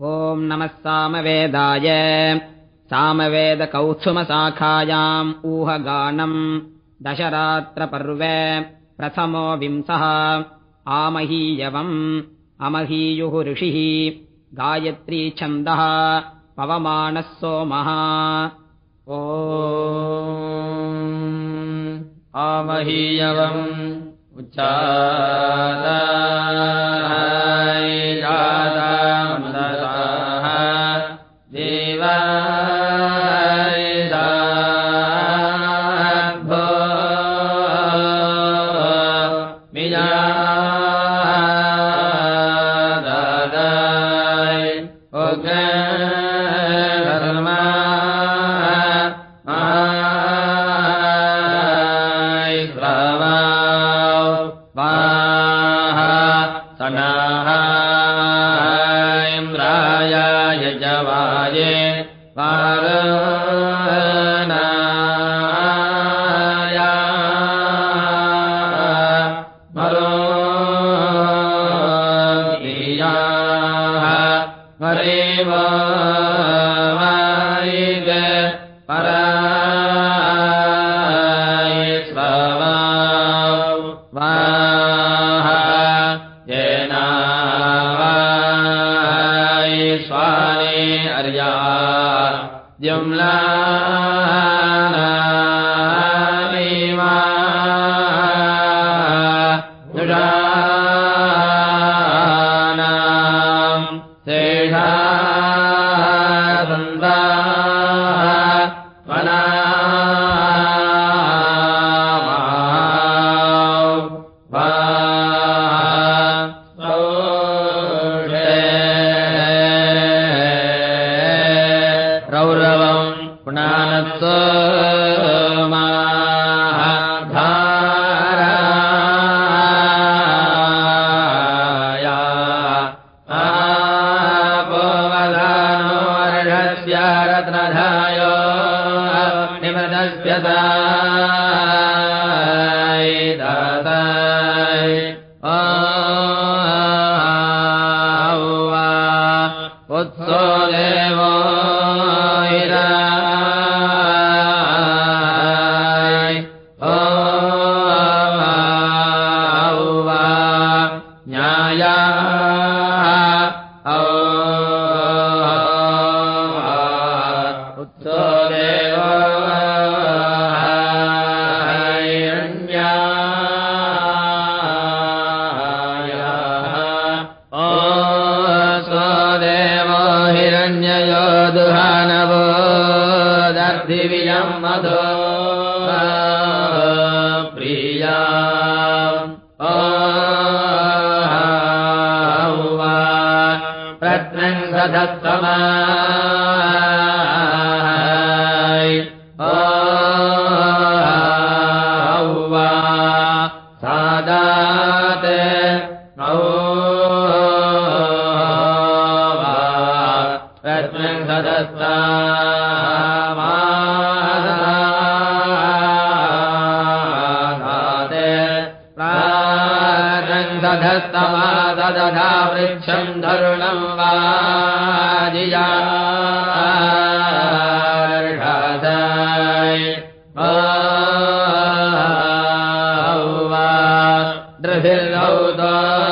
ॐ नमः सामवेदाय। सामवेदकौत्सुमशाखायाम् ऊहगानम्। दशरात्रपर्वे प्रथमो विंसः आमहीयवम्। अमहीयुः ऋषिः। गायत्री छन्दः। पवमानः सोमः। ओ आमहीयवम्। उच्चारा उदा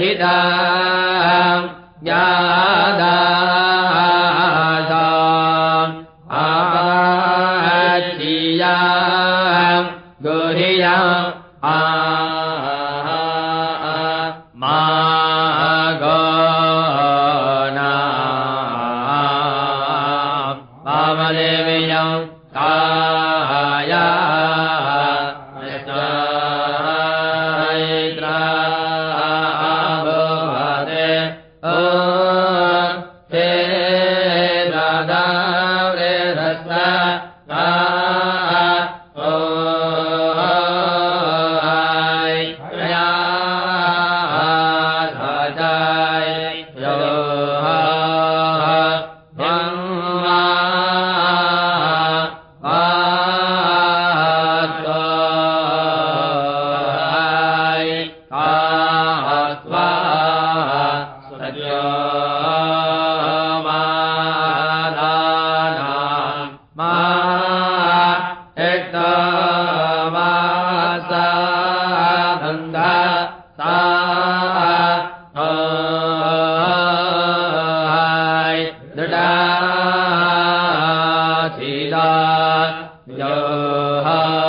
विहिता या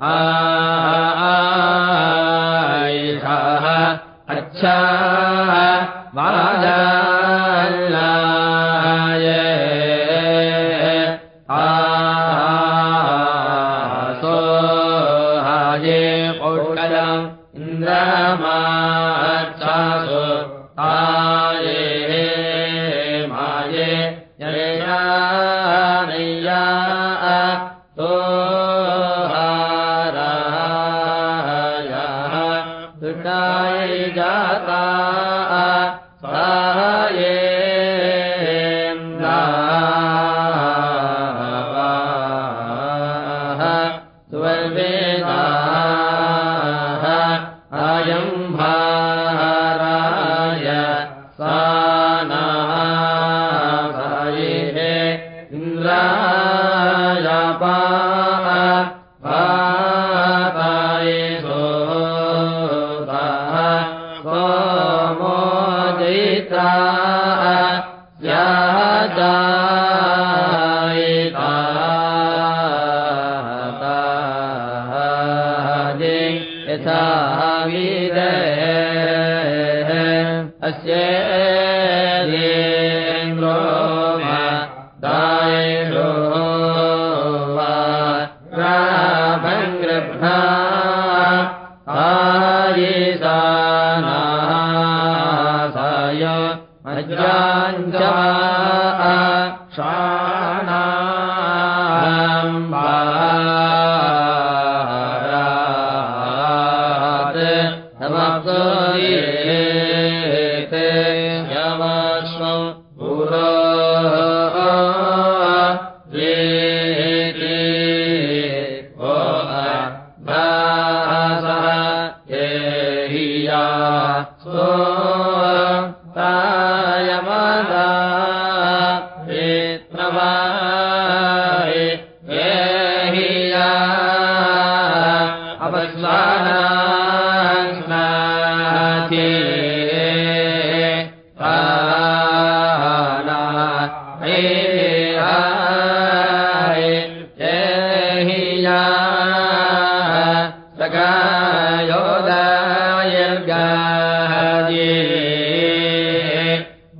आयिषः अस्य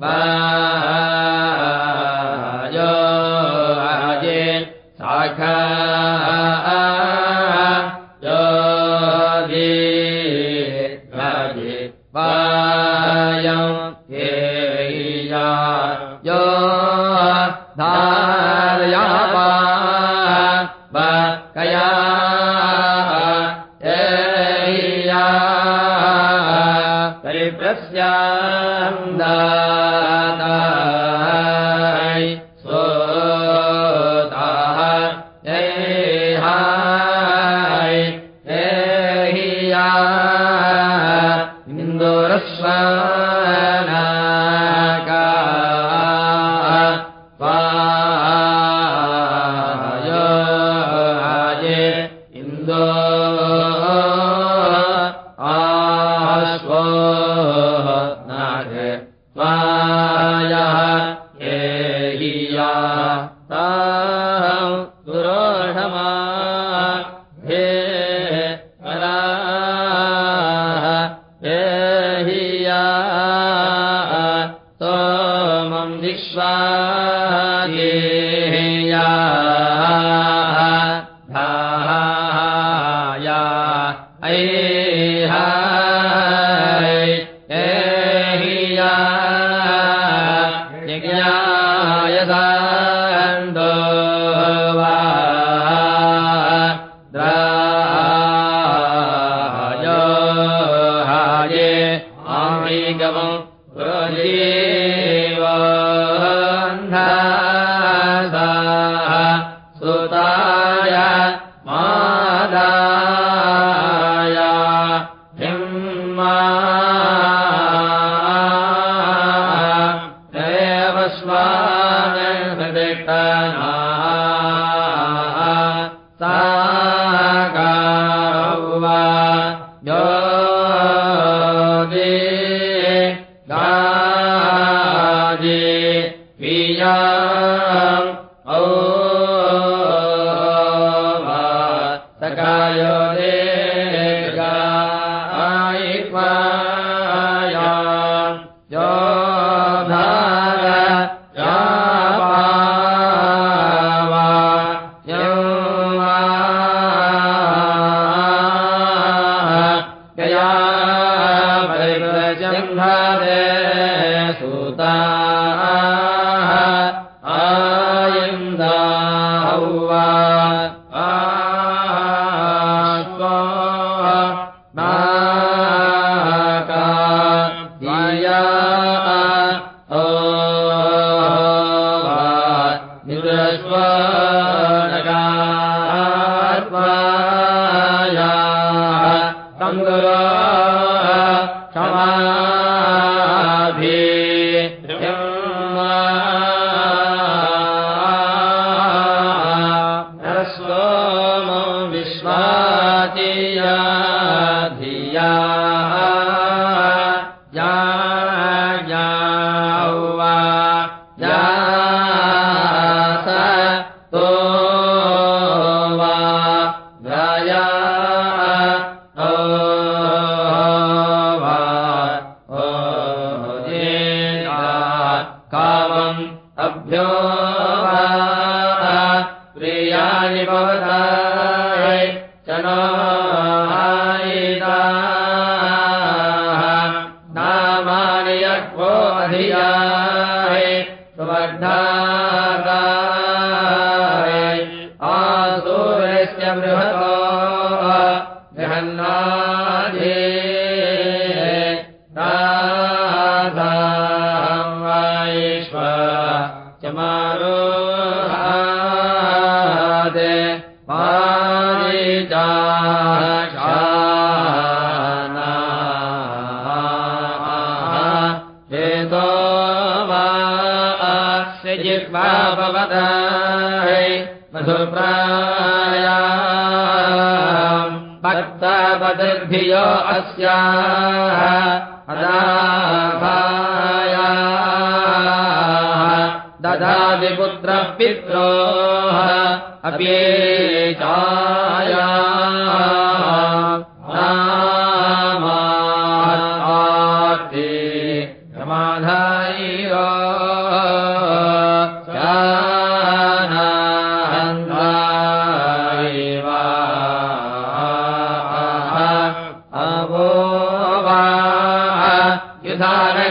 Bye. विश्वादेया ธิยา अस्याः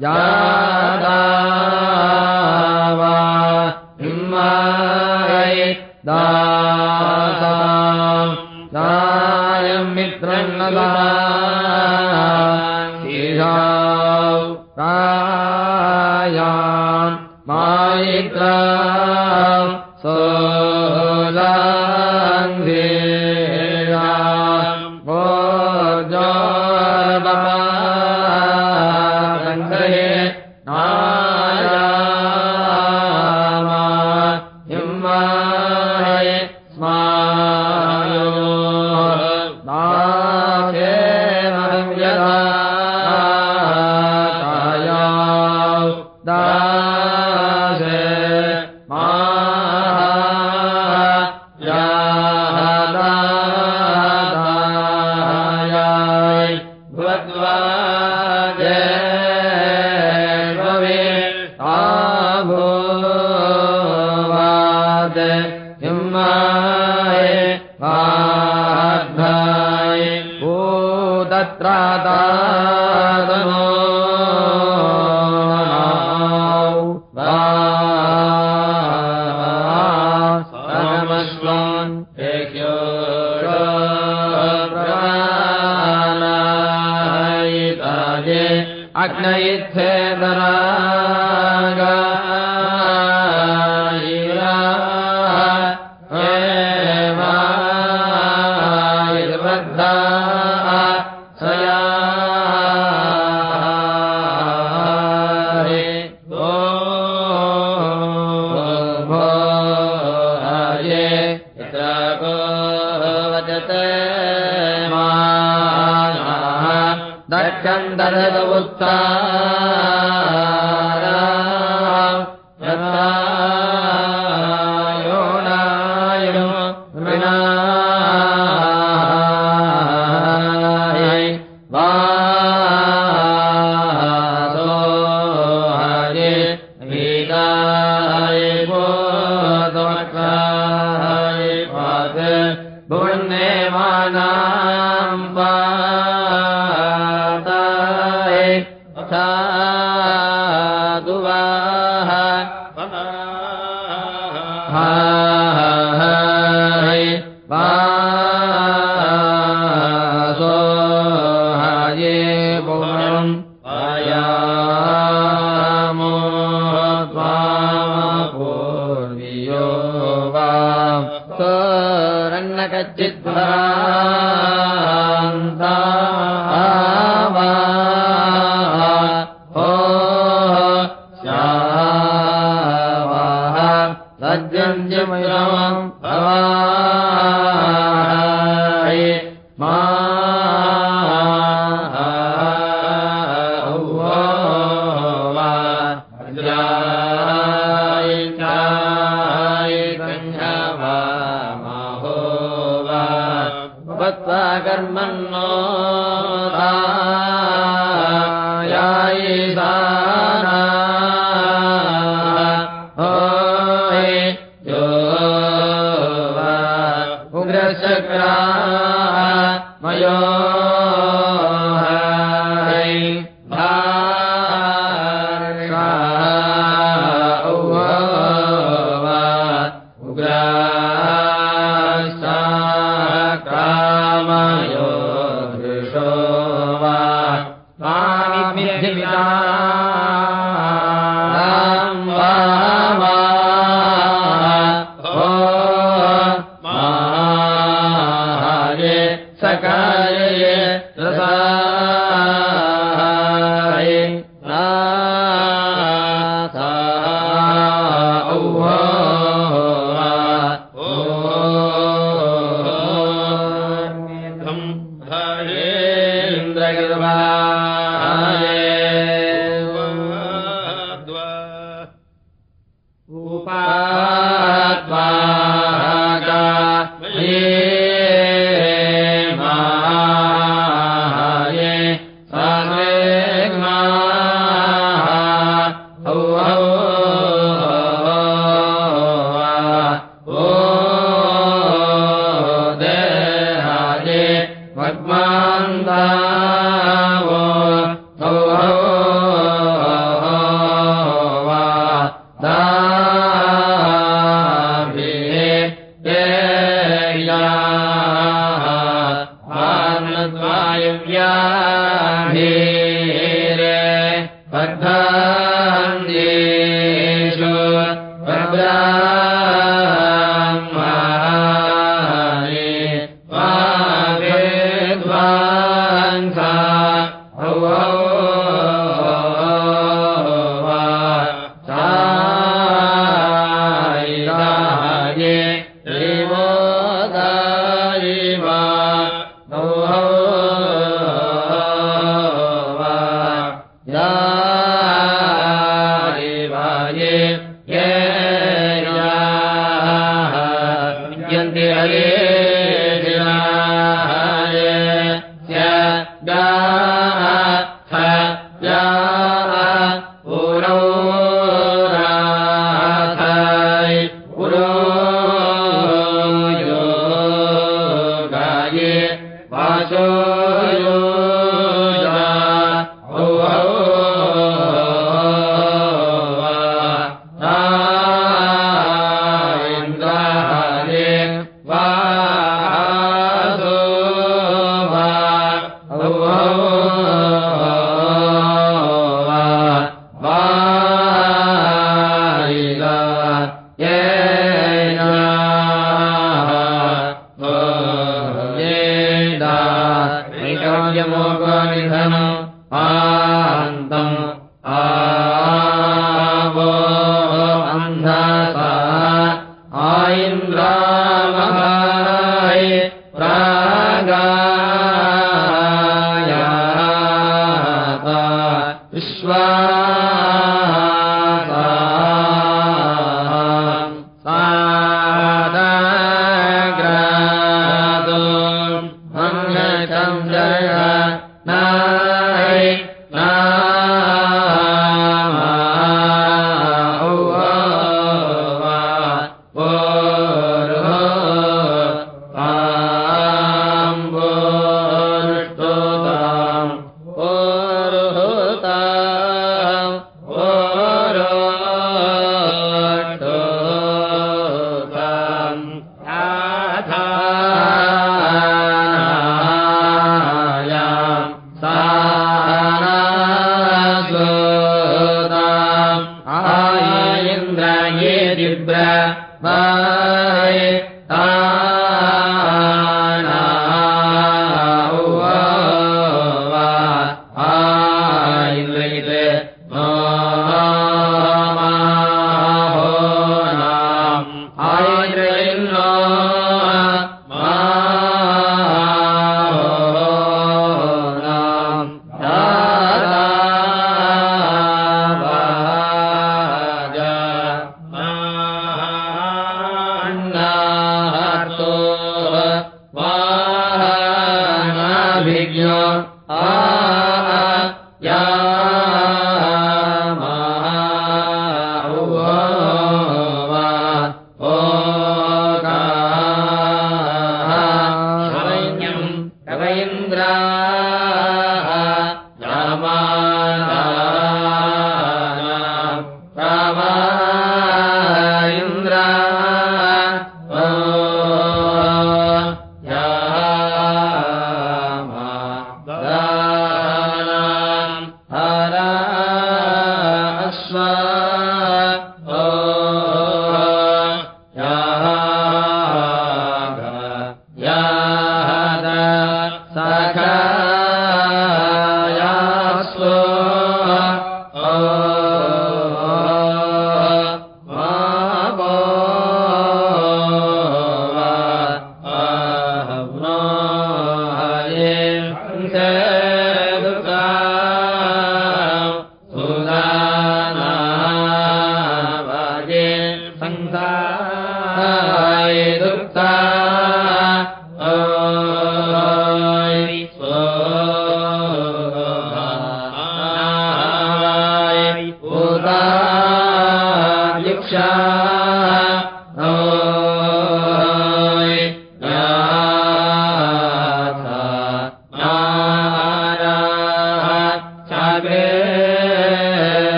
Ya الله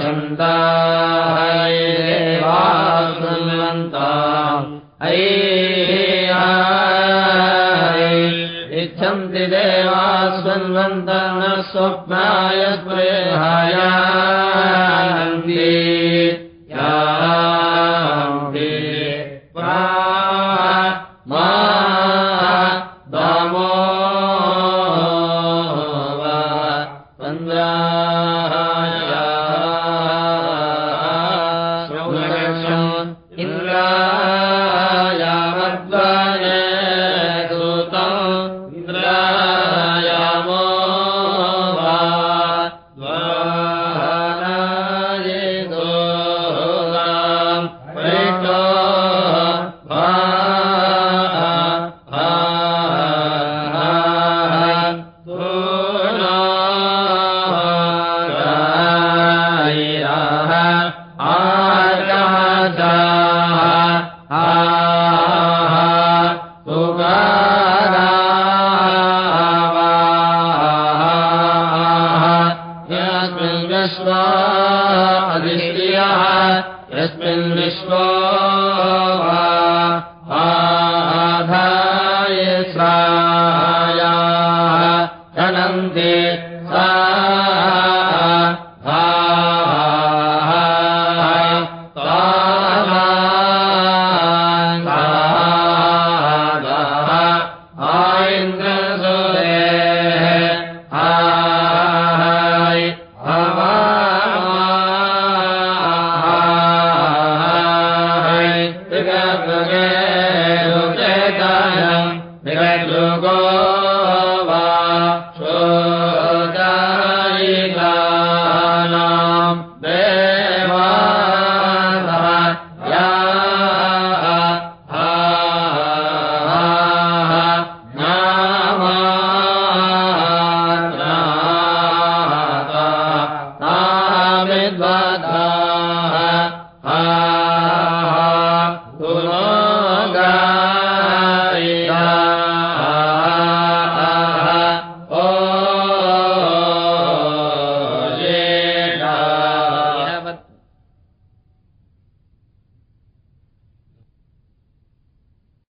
देवा शृण्वन्ता इच्छन्ति देवा शृण्वन्त न स्वप्नाय स्पृहायान्ति Allah.